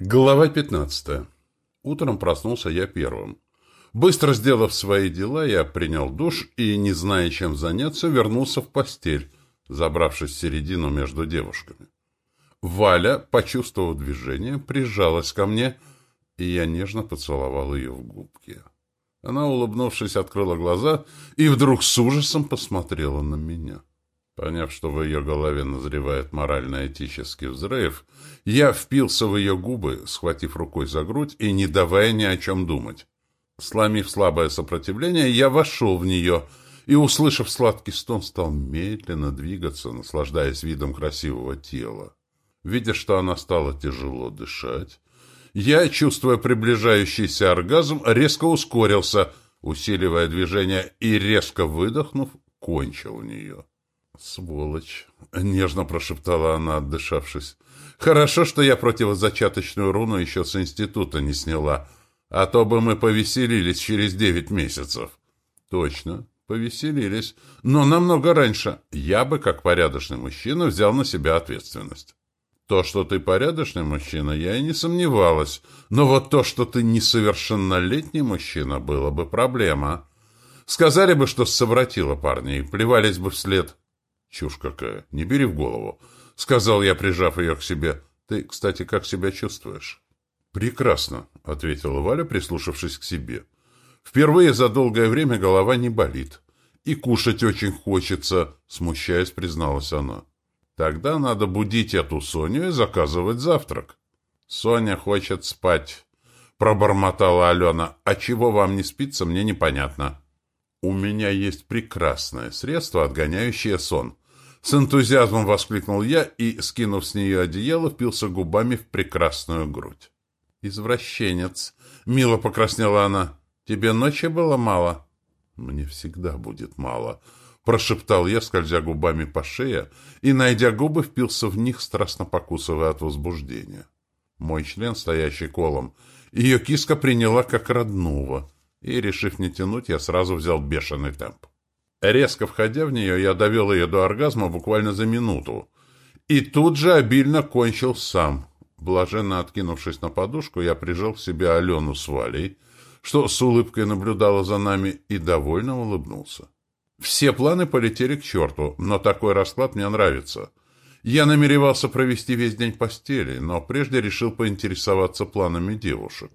Глава 15. Утром проснулся я первым. Быстро сделав свои дела, я принял душ и, не зная, чем заняться, вернулся в постель, забравшись в середину между девушками. Валя, почувствовав движение, прижалась ко мне, и я нежно поцеловал ее в губки. Она, улыбнувшись, открыла глаза и вдруг с ужасом посмотрела на меня. Поняв, что в ее голове назревает морально-этический взрыв, я впился в ее губы, схватив рукой за грудь и не давая ни о чем думать. Сломив слабое сопротивление, я вошел в нее и, услышав сладкий стон, стал медленно двигаться, наслаждаясь видом красивого тела. Видя, что она стала тяжело дышать, я, чувствуя приближающийся оргазм, резко ускорился, усиливая движение и, резко выдохнув, кончил в нее. «Сволочь!» — нежно прошептала она, отдышавшись. «Хорошо, что я противозачаточную руну еще с института не сняла, а то бы мы повеселились через девять месяцев». «Точно, повеселились, но намного раньше. Я бы, как порядочный мужчина, взял на себя ответственность». То, что ты порядочный мужчина, я и не сомневалась. Но вот то, что ты несовершеннолетний мужчина, было бы проблема. Сказали бы, что совратила парня, и плевались бы вслед. Чушь какая, не бери в голову, — сказал я, прижав ее к себе. Ты, кстати, как себя чувствуешь? Прекрасно, — ответила Валя, прислушавшись к себе. Впервые за долгое время голова не болит. И кушать очень хочется, смущаясь, призналась она. Тогда надо будить эту Соню и заказывать завтрак. Соня хочет спать, пробормотала Алена. А чего вам не спится, мне непонятно. У меня есть прекрасное средство, отгоняющее сон. С энтузиазмом воскликнул я и, скинув с нее одеяло, впился губами в прекрасную грудь. «Извращенец!» — мило покраснела она. «Тебе ночи было мало?» «Мне всегда будет мало», — прошептал я, скользя губами по шее, и, найдя губы, впился в них, страстно покусывая от возбуждения. Мой член, стоящий колом, ее киска приняла как родного, и, решив не тянуть, я сразу взял бешеный темп. Резко входя в нее, я довел ее до оргазма буквально за минуту. И тут же обильно кончил сам. Блаженно откинувшись на подушку, я прижал к себе Алену с Валей, что с улыбкой наблюдала за нами, и довольно улыбнулся. Все планы полетели к черту, но такой расклад мне нравится. Я намеревался провести весь день постели, но прежде решил поинтересоваться планами девушек.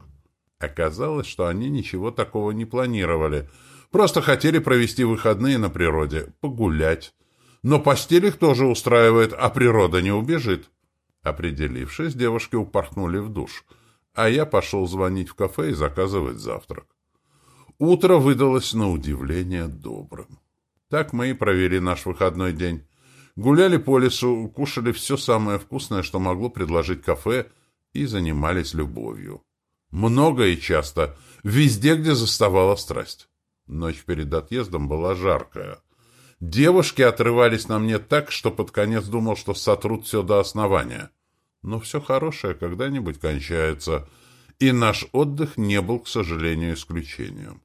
Оказалось, что они ничего такого не планировали — Просто хотели провести выходные на природе, погулять. Но постель их тоже устраивает, а природа не убежит. Определившись, девушки упорхнули в душ, а я пошел звонить в кафе и заказывать завтрак. Утро выдалось на удивление добрым. Так мы и провели наш выходной день. Гуляли по лесу, кушали все самое вкусное, что могло предложить кафе, и занимались любовью. Много и часто, везде, где заставала страсть. Ночь перед отъездом была жаркая. Девушки отрывались на мне так, что под конец думал, что сотрут все до основания. Но все хорошее когда-нибудь кончается, и наш отдых не был, к сожалению, исключением.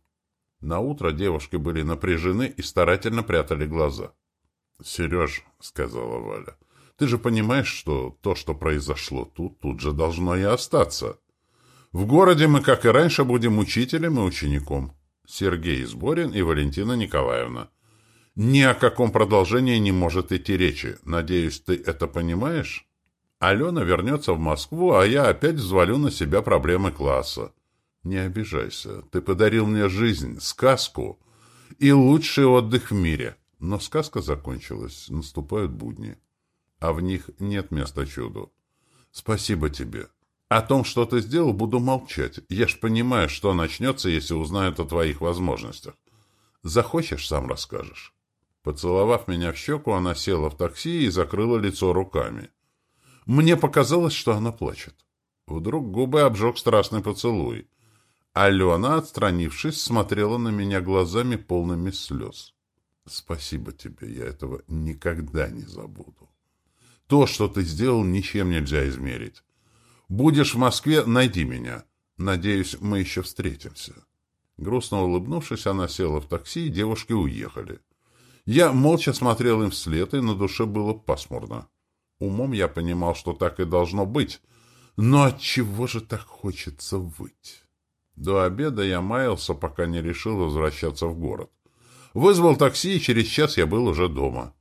На утро девушки были напряжены и старательно прятали глаза. — Сереж, — сказала Валя, — ты же понимаешь, что то, что произошло тут, тут же должно и остаться. В городе мы, как и раньше, будем учителем и учеником. Сергей Сборин и Валентина Николаевна. Ни о каком продолжении не может идти речи. Надеюсь, ты это понимаешь? Алена вернется в Москву, а я опять взвалю на себя проблемы класса. Не обижайся. Ты подарил мне жизнь, сказку и лучший отдых в мире. Но сказка закончилась, наступают будни. А в них нет места чуду. Спасибо тебе. О том, что ты сделал, буду молчать. Я ж понимаю, что начнется, если узнают о твоих возможностях. Захочешь, сам расскажешь. Поцеловав меня в щеку, она села в такси и закрыла лицо руками. Мне показалось, что она плачет. Вдруг губы обжег страстный поцелуй. Алена, отстранившись, смотрела на меня глазами полными слез. «Спасибо тебе, я этого никогда не забуду. То, что ты сделал, ничем нельзя измерить. Будешь в Москве, найди меня. Надеюсь, мы еще встретимся». Грустно улыбнувшись, она села в такси, и девушки уехали. Я молча смотрел им вслед, и на душе было пасмурно. Умом я понимал, что так и должно быть, Но от чего же так хочется выть? До обеда я маялся, пока не решил возвращаться в город. Вызвал такси, и через час я был уже дома.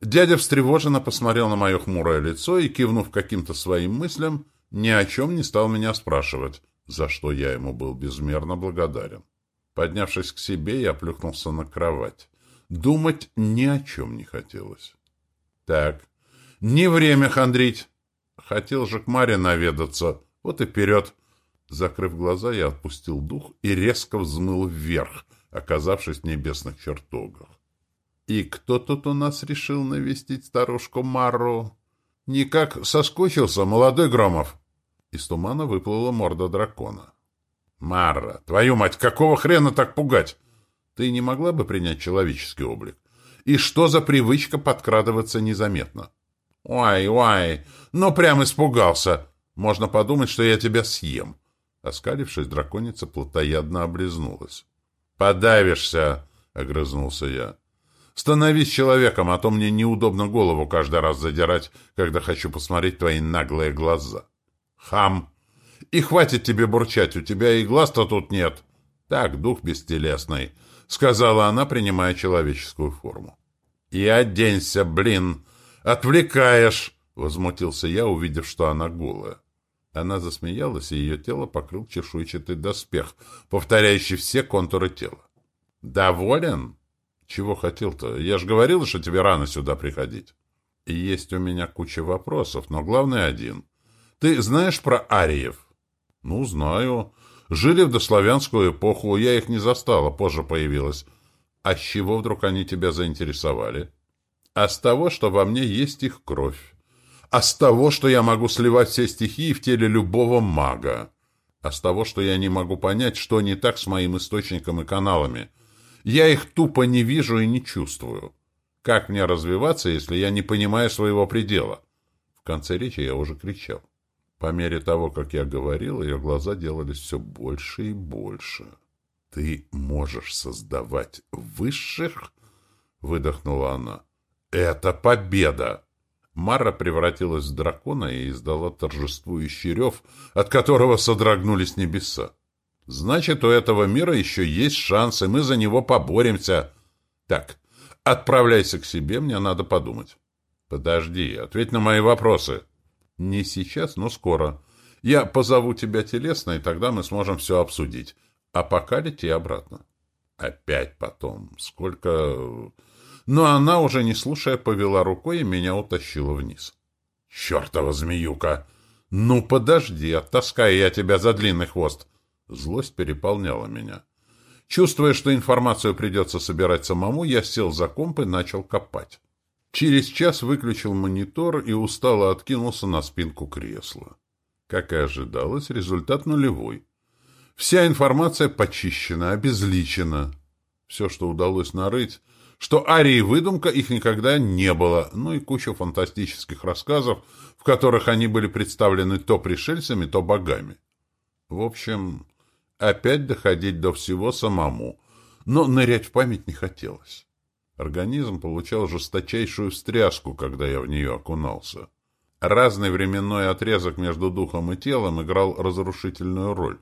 Дядя встревоженно посмотрел на мое хмурое лицо и, кивнув каким-то своим мыслям, ни о чем не стал меня спрашивать, за что я ему был безмерно благодарен. Поднявшись к себе, я плюхнулся на кровать. Думать ни о чем не хотелось. Так, не время хандрить. Хотел же к Маре наведаться. Вот и вперед. Закрыв глаза, я отпустил дух и резко взмыл вверх, оказавшись в небесных чертогах. И кто тут у нас решил навестить старушку Мару? Никак соскучился молодой Громов. Из тумана выплыла морда дракона. «Марра, твою мать, какого хрена так пугать? Ты не могла бы принять человеческий облик? И что за привычка подкрадываться незаметно?» «Ой, ой, ну прям испугался. Можно подумать, что я тебя съем». Оскалившись, драконица плотоядно облизнулась. «Подавишься!» — огрызнулся я. «Становись человеком, а то мне неудобно голову каждый раз задирать, когда хочу посмотреть твои наглые глаза». «Хам! И хватит тебе бурчать, у тебя и глаз-то тут нет!» «Так, дух бестелесный», — сказала она, принимая человеческую форму. «И оденься, блин! Отвлекаешь!» — возмутился я, увидев, что она голая. Она засмеялась, и ее тело покрыл чешуйчатый доспех, повторяющий все контуры тела. «Доволен? Чего хотел-то? Я же говорил, что тебе рано сюда приходить. Есть у меня куча вопросов, но главный один. Ты знаешь про ариев?» «Ну, знаю. Жили в дославянскую эпоху, я их не застала, позже появилась. А с чего вдруг они тебя заинтересовали?» «А с того, что во мне есть их кровь а с того, что я могу сливать все стихии в теле любого мага, а с того, что я не могу понять, что не так с моим источником и каналами. Я их тупо не вижу и не чувствую. Как мне развиваться, если я не понимаю своего предела? В конце речи я уже кричал. По мере того, как я говорил, ее глаза делались все больше и больше. «Ты можешь создавать высших?» — выдохнула она. «Это победа!» Мара превратилась в дракона и издала торжествующий рев, от которого содрогнулись небеса. «Значит, у этого мира еще есть шанс, и мы за него поборемся. Так, отправляйся к себе, мне надо подумать». «Подожди, ответь на мои вопросы». «Не сейчас, но скоро. Я позову тебя телесно, и тогда мы сможем все обсудить. А пока лети обратно». «Опять потом. Сколько...» но она, уже не слушая, повела рукой и меня утащила вниз. «Чертова змеюка! Ну, подожди, оттаскаю я тебя за длинный хвост!» Злость переполняла меня. Чувствуя, что информацию придется собирать самому, я сел за комп и начал копать. Через час выключил монитор и устало откинулся на спинку кресла. Как и ожидалось, результат нулевой. Вся информация почищена, обезличена. Все, что удалось нарыть, что арии выдумка их никогда не было, ну и куча фантастических рассказов, в которых они были представлены то пришельцами, то богами. В общем, опять доходить до всего самому, но нырять в память не хотелось. Организм получал жесточайшую встряску, когда я в нее окунался. Разный временной отрезок между духом и телом играл разрушительную роль.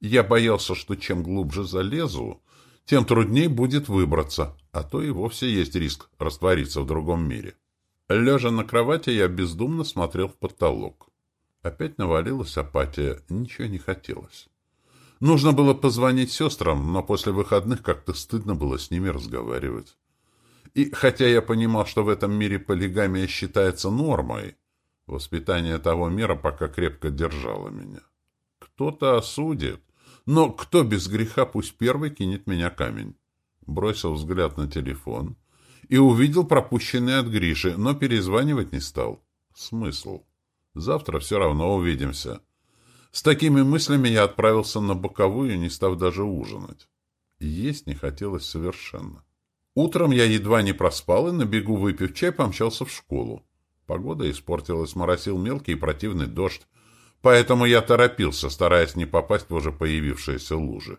Я боялся, что чем глубже залезу, тем трудней будет выбраться, а то и вовсе есть риск раствориться в другом мире. Лежа на кровати, я бездумно смотрел в потолок. Опять навалилась апатия, ничего не хотелось. Нужно было позвонить сестрам, но после выходных как-то стыдно было с ними разговаривать. И хотя я понимал, что в этом мире полигамия считается нормой, воспитание того мира пока крепко держало меня. Кто-то осудит, но кто без греха пусть первый кинет меня камень. Бросил взгляд на телефон и увидел пропущенный от Гриши, но перезванивать не стал. Смысл? Завтра все равно увидимся. С такими мыслями я отправился на боковую, не став даже ужинать. Есть не хотелось совершенно. Утром я едва не проспал и на бегу выпив чай помчался в школу. Погода испортилась, моросил мелкий и противный дождь, поэтому я торопился, стараясь не попасть в уже появившиеся лужи.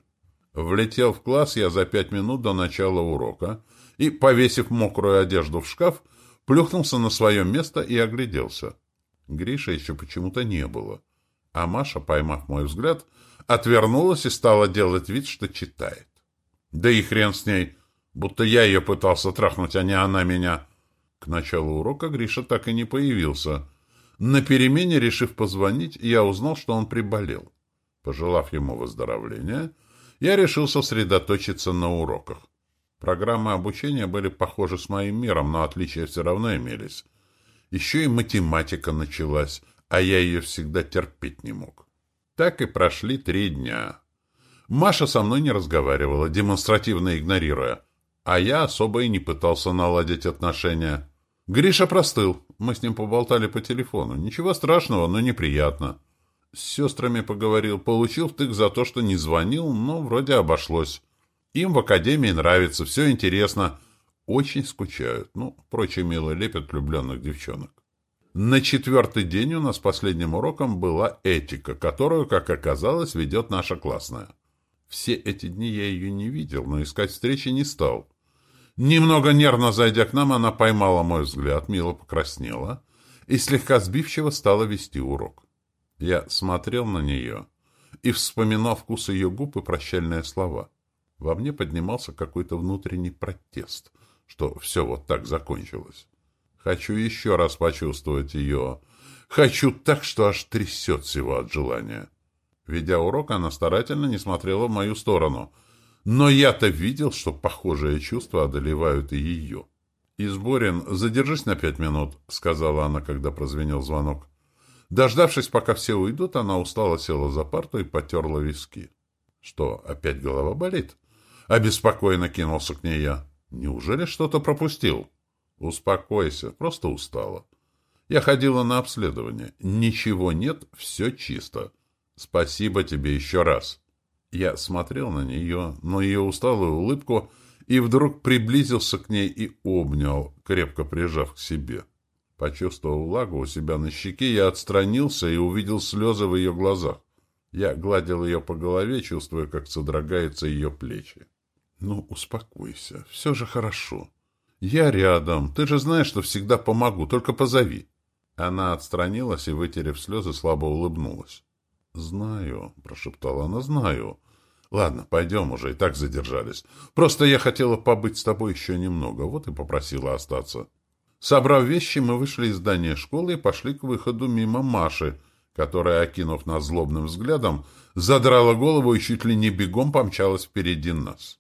Влетел в класс я за пять минут до начала урока и, повесив мокрую одежду в шкаф, плюхнулся на свое место и огляделся. Гриша еще почему-то не было. А Маша, поймав мой взгляд, отвернулась и стала делать вид, что читает. Да и хрен с ней, будто я ее пытался трахнуть, а не она меня. К началу урока Гриша так и не появился. На перемене, решив позвонить, я узнал, что он приболел. Пожелав ему выздоровления, я решил сосредоточиться на уроках. Программы обучения были похожи с моим миром, но отличия все равно имелись. Еще и математика началась, а я ее всегда терпеть не мог. Так и прошли три дня. Маша со мной не разговаривала, демонстративно игнорируя, а я особо и не пытался наладить отношения. Гриша простыл, мы с ним поболтали по телефону. Ничего страшного, но неприятно. С сестрами поговорил, получил втык за то, что не звонил, но вроде обошлось. Им в академии нравится, все интересно. Очень скучают. Ну, прочие мило лепят влюбленных девчонок. На четвертый день у нас последним уроком была этика, которую, как оказалось, ведет наша классная. Все эти дни я ее не видел, но искать встречи не стал. Немного нервно зайдя к нам, она поймала мой взгляд, мило покраснела и слегка сбивчиво стала вести урок. Я смотрел на нее и вспоминал вкус ее губ и прощальные слова. Во мне поднимался какой-то внутренний протест, что все вот так закончилось. Хочу еще раз почувствовать ее. Хочу так, что аж трясет всего от желания. Ведя урок, она старательно не смотрела в мою сторону. Но я-то видел, что похожие чувства одолевают и ее. «Изборин, задержись на пять минут», — сказала она, когда прозвенел звонок. Дождавшись, пока все уйдут, она устало села за парту и потерла виски. «Что, опять голова болит?» Обеспокоенно кинулся к ней я. «Неужели что-то пропустил?» «Успокойся, просто устала. Я ходила на обследование. Ничего нет, все чисто. Спасибо тебе еще раз. Я смотрел на нее, на ее усталую улыбку, и вдруг приблизился к ней и обнял, крепко прижав к себе. Почувствовав влагу у себя на щеке, я отстранился и увидел слезы в ее глазах. Я гладил ее по голове, чувствуя, как содрогаются ее плечи. «Ну, успокойся, все же хорошо. Я рядом, ты же знаешь, что всегда помогу, только позови». Она отстранилась и, вытерев слезы, слабо улыбнулась. «Знаю», — прошептала она, — «знаю». «Ладно, пойдем уже, и так задержались. Просто я хотела побыть с тобой еще немного, вот и попросила остаться». Собрав вещи, мы вышли из здания школы и пошли к выходу мимо Маши, которая, окинув нас злобным взглядом, задрала голову и чуть ли не бегом помчалась впереди нас.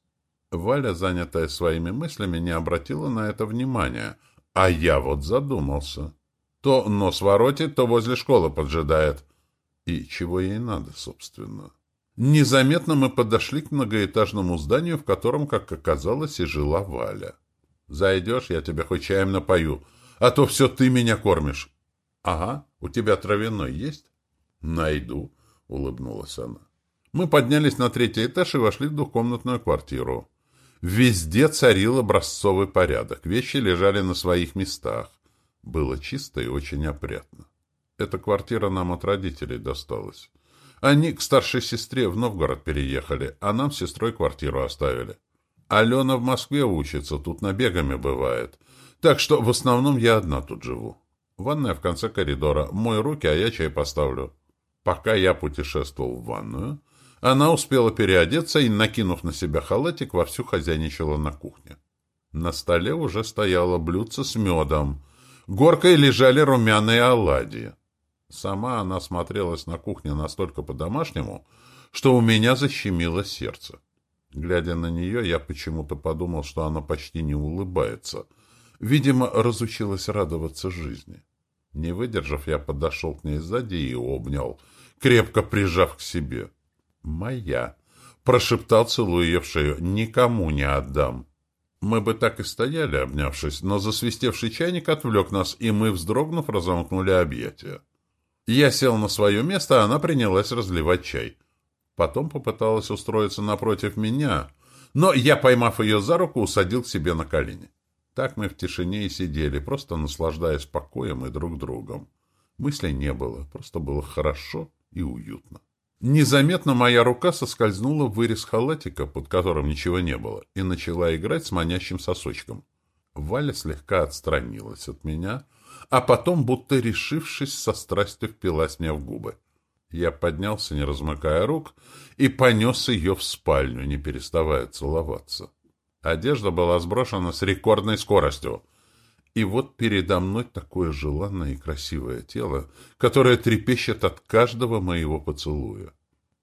Валя, занятая своими мыслями, не обратила на это внимания, а я вот задумался. То нос воротит, то возле школы поджидает. И чего ей надо, собственно? Незаметно мы подошли к многоэтажному зданию, в котором, как оказалось, и жила Валя. «Зайдешь, я тебя хоть чаем напою, а то все ты меня кормишь». «Ага, у тебя травяной есть?» «Найду», — улыбнулась она. Мы поднялись на третий этаж и вошли в двухкомнатную квартиру. Везде царил образцовый порядок, вещи лежали на своих местах. Было чисто и очень опрятно. Эта квартира нам от родителей досталась. Они к старшей сестре в Новгород переехали, а нам с сестрой квартиру оставили. Алена в Москве учится, тут набегами бывает. Так что в основном я одна тут живу. Ванная в конце коридора. Мой руки, а я чай поставлю. Пока я путешествовал в ванную, она успела переодеться и, накинув на себя халатик, вовсю хозяйничала на кухне. На столе уже стояло блюдце с медом. Горкой лежали румяные оладьи. Сама она смотрелась на кухне настолько по-домашнему, что у меня защемило сердце. Глядя на нее, я почему-то подумал, что она почти не улыбается. Видимо, разучилась радоваться жизни. Не выдержав, я подошел к ней сзади и обнял, крепко прижав к себе. «Моя!» — прошептал, целуя ее в шею. «Никому не отдам!» Мы бы так и стояли, обнявшись, но засвистевший чайник отвлек нас, и мы, вздрогнув, разомкнули объятия. Я сел на свое место, а она принялась разливать чай. Потом попыталась устроиться напротив меня, но я, поймав ее за руку, усадил к себе на колени. Так мы в тишине и сидели, просто наслаждаясь покоем и друг другом. Мыслей не было, просто было хорошо и уютно. Незаметно моя рука соскользнула в вырез халатика, под которым ничего не было, и начала играть с манящим сосочком. Валя слегка отстранилась от меня — а потом, будто решившись, со страстью впилась мне в губы. Я поднялся, не размыкая рук, и понес ее в спальню, не переставая целоваться. Одежда была сброшена с рекордной скоростью. И вот передо мной такое желанное и красивое тело, которое трепещет от каждого моего поцелуя.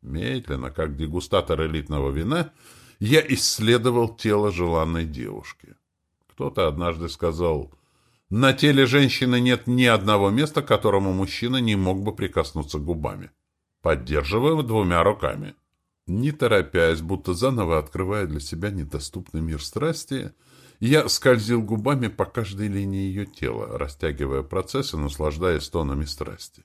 Медленно, как дегустатор элитного вина, я исследовал тело желанной девушки. Кто-то однажды сказал, на теле женщины нет ни одного места, которому мужчина не мог бы прикоснуться губами. Поддерживаем двумя руками. Не торопясь, будто заново открывая для себя недоступный мир страсти, я скользил губами по каждой линии ее тела, растягивая процесс и наслаждаясь тонами страсти.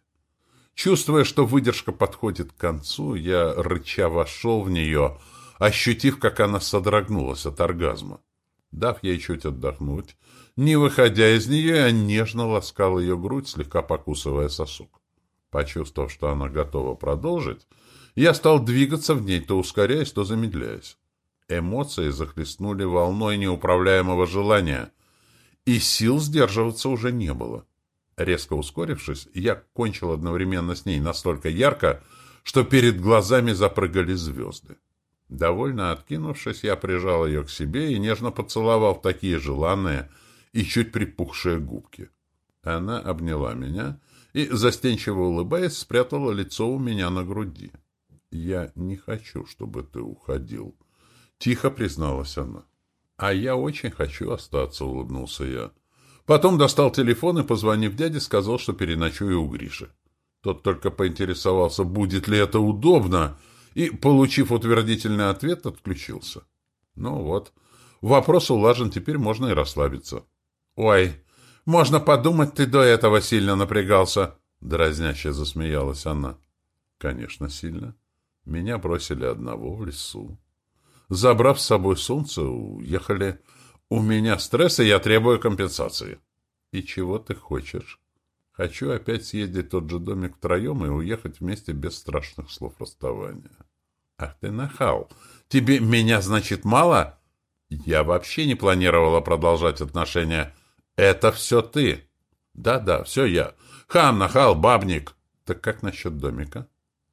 Чувствуя, что выдержка подходит к концу, я рыча вошел в нее, ощутив, как она содрогнулась от оргазма. Дав ей чуть отдохнуть, не выходя из нее, я нежно ласкал ее грудь, слегка покусывая сосок. Почувствовав, что она готова продолжить, я стал двигаться в ней, то ускоряясь, то замедляясь. Эмоции захлестнули волной неуправляемого желания, и сил сдерживаться уже не было. Резко ускорившись, я кончил одновременно с ней настолько ярко, что перед глазами запрыгали звезды. Довольно откинувшись, я прижал ее к себе и нежно поцеловал такие желанные и чуть припухшие губки. Она обняла меня и, застенчиво улыбаясь, спрятала лицо у меня на груди. «Я не хочу, чтобы ты уходил», — тихо призналась она. «А я очень хочу остаться», — улыбнулся я. Потом достал телефон и, позвонив дяде, сказал, что переночую у Гриши. Тот только поинтересовался, будет ли это удобно, и, получив утвердительный ответ, отключился. Ну вот, вопрос улажен, теперь можно и расслабиться. «Ой, можно подумать, ты до этого сильно напрягался», — дразняще засмеялась она. «Конечно, сильно. Меня бросили одного в лесу. Забрав с собой солнце, уехали. У меня стресс, и я требую компенсации. И чего ты хочешь? Хочу опять съездить в тот же домик втроем и уехать вместе без страшных слов расставания. Ах ты нахал! Тебе меня, значит, мало? Я вообще не планировала продолжать отношения. Это все ты. Да-да, все я. Хам, нахал, бабник. Так как насчет домика?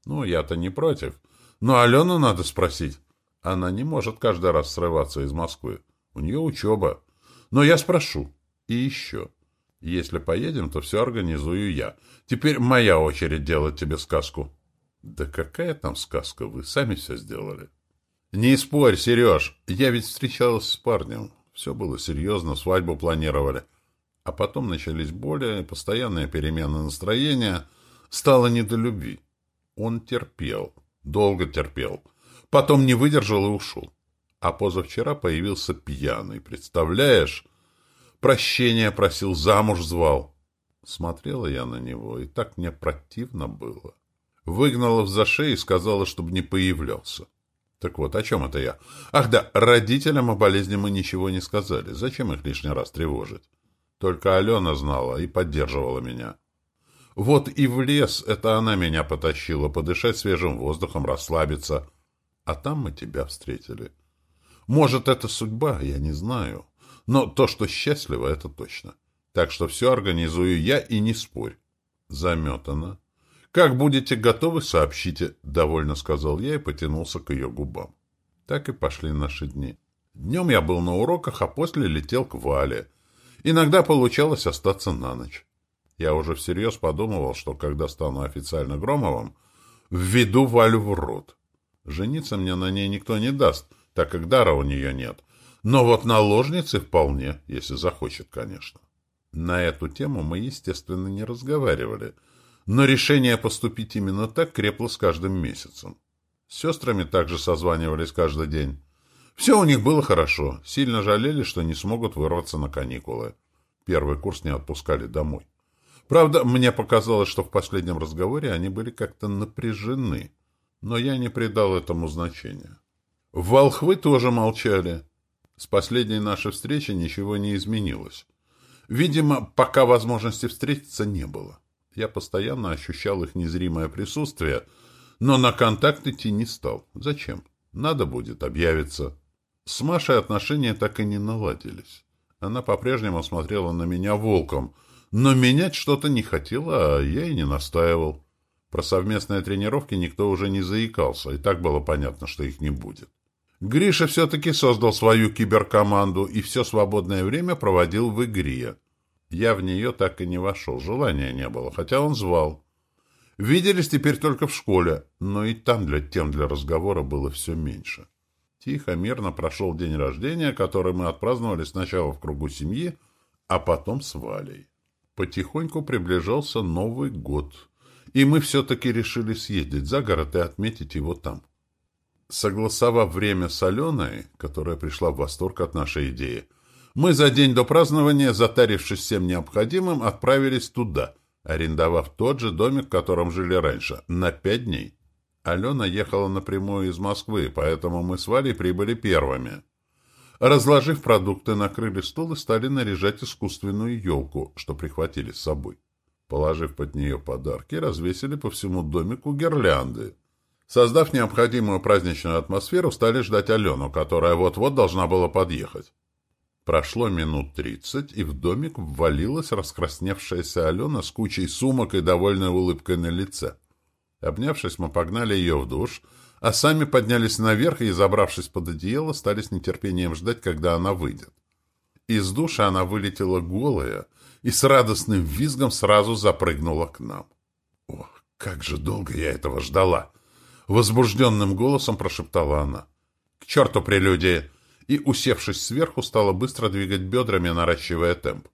Ну, я-то не против. Но Алену надо спросить. Она не может каждый раз срываться из Москвы. У нее учеба. Но я спрошу. И еще. Если поедем, то все организую я. Теперь моя очередь делать тебе сказку. Да какая там сказка? Вы сами все сделали. Не спорь, Сереж. Я ведь встречалась с парнем. Все было серьезно, свадьбу планировали. А потом начались более постоянные перемены настроения. Стало не до любви. Он терпел, долго терпел. Потом не выдержал и ушел. А позавчера появился пьяный, представляешь? Прощения просил, замуж звал. Смотрела я на него, и так мне противно было. Выгнала в зашей и сказала, чтобы не появлялся. Так вот, о чем это я? Ах да, родителям о болезни мы ничего не сказали. Зачем их лишний раз тревожить? Только Алена знала и поддерживала меня. Вот и в лес это она меня потащила, подышать свежим воздухом, расслабиться. А там мы тебя встретили. Может, это судьба, я не знаю. Но то, что счастливо, это точно. Так что все организую я и не спорь. Заметано. Как будете готовы, сообщите, — довольно сказал я и потянулся к ее губам. Так и пошли наши дни. Днем я был на уроках, а после летел к Вале. Иногда получалось остаться на ночь. Я уже всерьез подумывал, что когда стану официально Громовым, введу Валю в рот. Жениться мне на ней никто не даст, так как дара у нее нет. Но вот наложницы вполне, если захочет, конечно. На эту тему мы, естественно, не разговаривали, но решение поступить именно так крепло с каждым месяцем. С сестрами также созванивались каждый день. Все у них было хорошо, сильно жалели, что не смогут вырваться на каникулы. Первый курс не отпускали домой. Правда, мне показалось, что в последнем разговоре они были как-то напряжены, но я не придал этому значения. Волхвы тоже молчали. С последней нашей встречи ничего не изменилось. Видимо, пока возможности встретиться не было. Я постоянно ощущал их незримое присутствие, но на контакт идти не стал. Зачем? Надо будет, объявиться. С Машей отношения так и не наладились. Она по-прежнему смотрела на меня волком — но менять что-то не хотела, а я и не настаивал. Про совместные тренировки никто уже не заикался, и так было понятно, что их не будет. Гриша все-таки создал свою киберкоманду и все свободное время проводил в игре. Я в нее так и не вошел, желания не было, хотя он звал. Виделись теперь только в школе, но и там для тем для разговора было все меньше. Тихо, мирно прошел день рождения, который мы отпраздновали сначала в кругу семьи, а потом с Валей. Потихоньку приближался Новый год, и мы все-таки решили съездить за город и отметить его там. Согласовав время с Аленой, которая пришла в восторг от нашей идеи, мы за день до празднования, затарившись всем необходимым, отправились туда, арендовав тот же домик, в котором жили раньше, на пять дней. Алена ехала напрямую из Москвы, поэтому мы с Валей прибыли первыми. Разложив продукты, накрыли стол и стали наряжать искусственную елку, что прихватили с собой. Положив под нее подарки, развесили по всему домику гирлянды. Создав необходимую праздничную атмосферу, стали ждать Алену, которая вот-вот должна была подъехать. Прошло минут тридцать, и в домик ввалилась раскрасневшаяся Алена с кучей сумок и довольной улыбкой на лице. Обнявшись, мы погнали ее в душ, а сами поднялись наверх и, забравшись под одеяло, стали с нетерпением ждать, когда она выйдет. Из душа она вылетела голая и с радостным визгом сразу запрыгнула к нам. «Ох, как же долго я этого ждала!» Возбужденным голосом прошептала она. «К черту прелюдии!» И, усевшись сверху, стала быстро двигать бедрами, наращивая темп.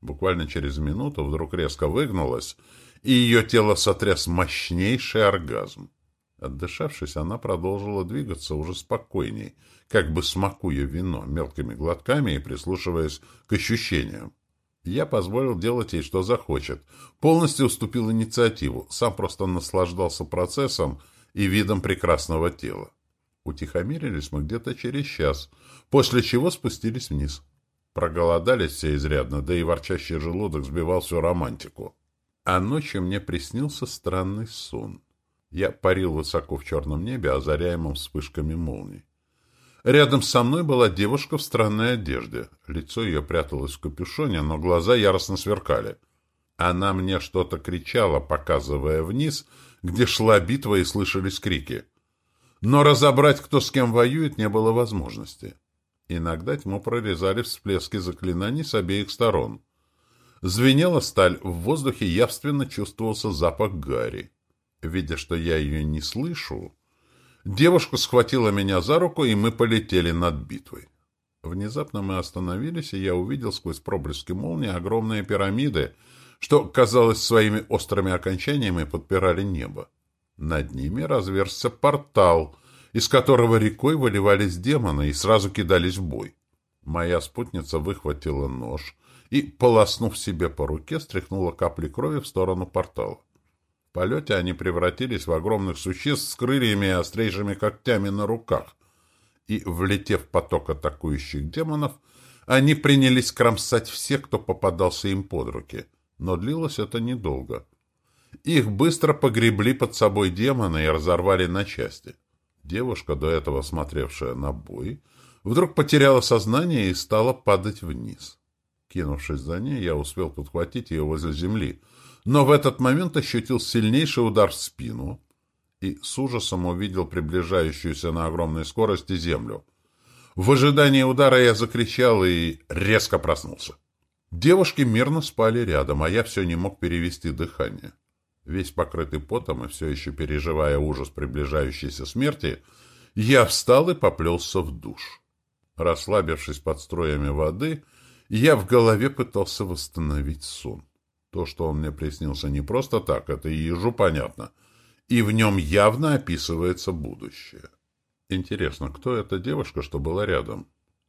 Буквально через минуту вдруг резко выгнулась, и ее тело сотряс мощнейший оргазм. Отдышавшись, она продолжила двигаться уже спокойней, как бы смакуя вино мелкими глотками и прислушиваясь к ощущениям. Я позволил делать ей, что захочет. Полностью уступил инициативу, сам просто наслаждался процессом и видом прекрасного тела. Утихомирились мы где-то через час, после чего спустились вниз. Проголодались все изрядно, да и ворчащий желудок сбивал всю романтику. А ночью мне приснился странный сон. Я парил высоко в черном небе, озаряемом вспышками молний. Рядом со мной была девушка в странной одежде. Лицо ее пряталось в капюшоне, но глаза яростно сверкали. Она мне что-то кричала, показывая вниз, где шла битва и слышались крики. Но разобрать, кто с кем воюет, не было возможности. Иногда тьму прорезали всплески заклинаний с обеих сторон. Звенела сталь, в воздухе явственно чувствовался запах гари. Видя, что я ее не слышу, девушка схватила меня за руку, и мы полетели над битвой. Внезапно мы остановились, и я увидел сквозь проблески молнии огромные пирамиды, что, казалось, своими острыми окончаниями подпирали небо. Над ними разверзся портал, из которого рекой выливались демоны и сразу кидались в бой. Моя спутница выхватила нож и, полоснув себе по руке, стряхнула капли крови в сторону портала полете они превратились в огромных существ с крыльями и острейшими когтями на руках, и, влетев в поток атакующих демонов, они принялись кромсать всех, кто попадался им под руки. Но длилось это недолго. Их быстро погребли под собой демоны и разорвали на части. Девушка, до этого смотревшая на бой, вдруг потеряла сознание и стала падать вниз. Кинувшись за ней, я успел подхватить ее возле земли — но в этот момент ощутил сильнейший удар в спину и с ужасом увидел приближающуюся на огромной скорости землю. В ожидании удара я закричал и резко проснулся. Девушки мирно спали рядом, а я все не мог перевести дыхание. Весь покрытый потом и все еще переживая ужас приближающейся смерти, я встал и поплелся в душ. Расслабившись под строями воды, я в голове пытался восстановить сон. То, что он мне приснился не просто так, это и ежу понятно. И в нем явно описывается будущее. Интересно, кто эта девушка, что была рядом?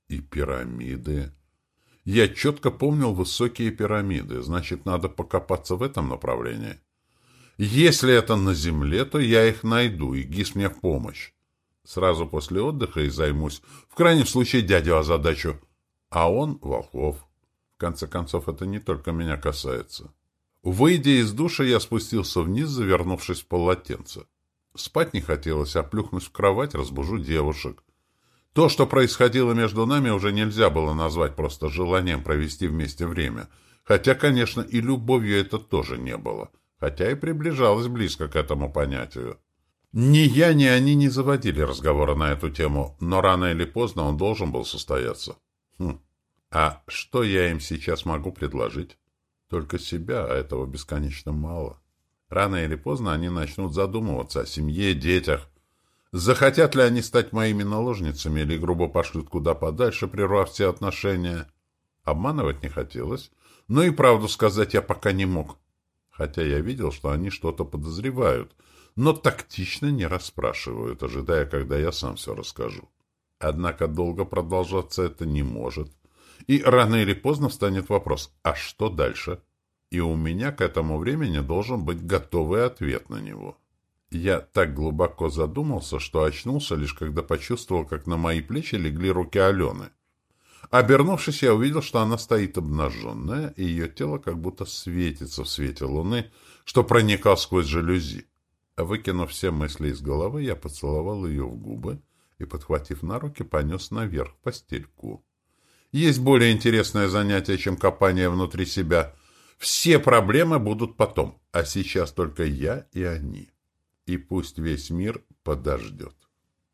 И пирамиды. Я четко помнил высокие пирамиды, значит, надо покопаться в этом направлении. Если это на земле, то я их найду, и ГИС мне в помощь. Сразу после отдыха и займусь. В крайнем случае дядю озадачу. А он — Волхов конце концов, это не только меня касается. Выйдя из душа, я спустился вниз, завернувшись в полотенце. Спать не хотелось, а плюхнусь в кровать, разбужу девушек. То, что происходило между нами, уже нельзя было назвать просто желанием провести вместе время. Хотя, конечно, и любовью это тоже не было. Хотя и приближалась близко к этому понятию. Ни я, ни они не заводили разговора на эту тему, но рано или поздно он должен был состояться. Хм. А что я им сейчас могу предложить? Только себя, а этого бесконечно мало. Рано или поздно они начнут задумываться о семье, детях. Захотят ли они стать моими наложницами или грубо пошлют куда подальше, прервав все отношения? Обманывать не хотелось, но и правду сказать я пока не мог. Хотя я видел, что они что-то подозревают, но тактично не расспрашивают, ожидая, когда я сам все расскажу. Однако долго продолжаться это не может. И рано или поздно встанет вопрос, а что дальше? И у меня к этому времени должен быть готовый ответ на него. Я так глубоко задумался, что очнулся лишь когда почувствовал, как на мои плечи легли руки Алены. Обернувшись, я увидел, что она стоит обнаженная, и ее тело как будто светится в свете луны, что проникал сквозь жалюзи. Выкинув все мысли из головы, я поцеловал ее в губы и, подхватив на руки, понес наверх постельку. Есть более интересное занятие, чем копание внутри себя. Все проблемы будут потом, а сейчас только я и они. И пусть весь мир подождет.